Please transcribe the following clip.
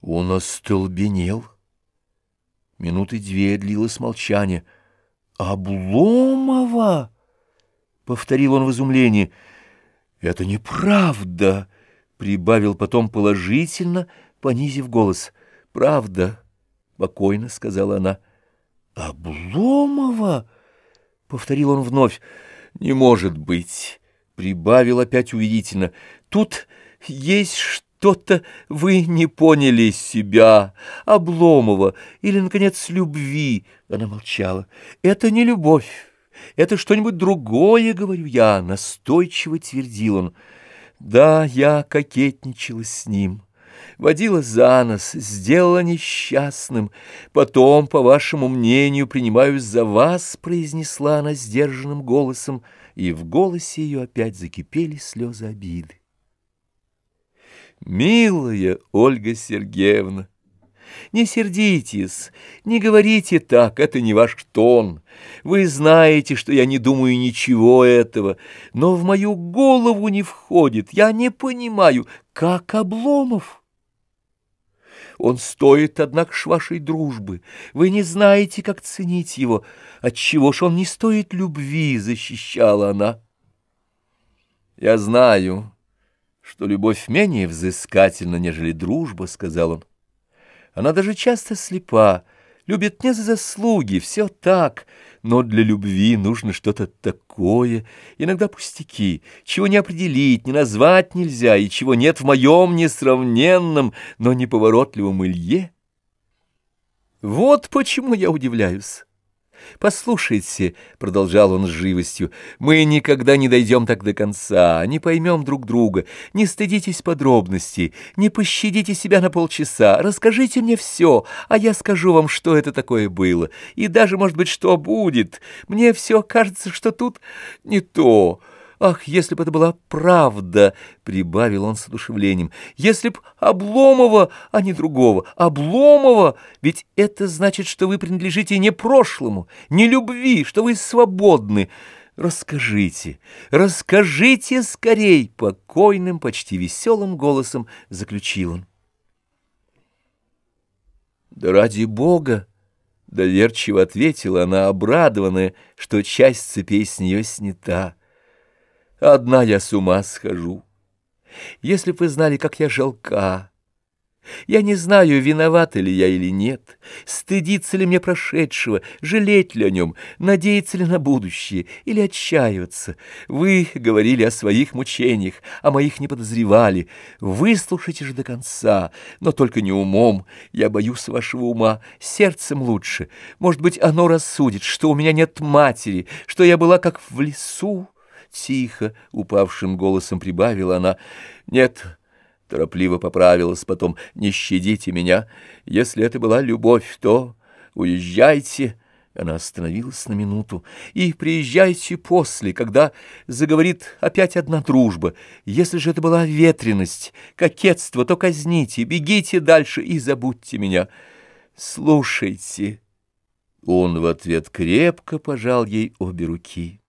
Он остолбенел. Минуты две длилось молчание. «Обломова!» — повторил он в изумлении. «Это неправда!» — прибавил потом положительно, понизив голос. «Правда!» — спокойно сказала она. «Обломова!» — повторил он вновь. «Не может быть!» — прибавил опять убедительно. «Тут есть что...» что-то вы не поняли себя, Обломова или, наконец, любви. Она молчала. Это не любовь, это что-нибудь другое, говорю я, настойчиво твердил он. Да, я кокетничала с ним, водила за нос, сделала несчастным. Потом, по вашему мнению, принимаюсь за вас, произнесла она сдержанным голосом, и в голосе ее опять закипели слезы обиды. Милая Ольга Сергеевна, не сердитесь, не говорите так, это не ваш тон. Вы знаете, что я не думаю ничего этого, но в мою голову не входит, я не понимаю, как Обломов. Он стоит, однако, ж вашей дружбы. Вы не знаете, как ценить его. Отчего ж он не стоит любви, защищала она. Я знаю, что любовь менее взыскательна, нежели дружба, — сказал он. Она даже часто слепа, любит не за заслуги, все так, но для любви нужно что-то такое, иногда пустяки, чего не определить, не назвать нельзя, и чего нет в моем несравненном, но неповоротливом Илье. Вот почему я удивляюсь. «Послушайте», — продолжал он с живостью, — «мы никогда не дойдем так до конца, не поймем друг друга, не стыдитесь подробностей, не пощадите себя на полчаса, расскажите мне все, а я скажу вам, что это такое было, и даже, может быть, что будет. Мне все кажется, что тут не то». Ах, если бы это была правда, — прибавил он с одушевлением, — если б Обломова, а не другого, Обломова, ведь это значит, что вы принадлежите не прошлому, не любви, что вы свободны. Расскажите, расскажите скорей, — покойным, почти веселым голосом заключил он. Да ради Бога! — доверчиво ответила она, обрадованная, что часть цепей с нее снята. Одна я с ума схожу. Если бы вы знали, как я жалка. Я не знаю, виновата ли я или нет, стыдиться ли мне прошедшего, жалеть ли о нем, надеяться ли на будущее или отчаиваться. Вы говорили о своих мучениях, о моих не подозревали. Выслушайте же до конца, но только не умом. Я боюсь вашего ума, сердцем лучше. Может быть, оно рассудит, что у меня нет матери, что я была как в лесу, Тихо, упавшим голосом прибавила она. «Нет». Торопливо поправилась потом. «Не щадите меня. Если это была любовь, то уезжайте». Она остановилась на минуту. «И приезжайте после, когда заговорит опять одна дружба. Если же это была ветренность, кокетство, то казните, бегите дальше и забудьте меня. Слушайте». Он в ответ крепко пожал ей обе руки.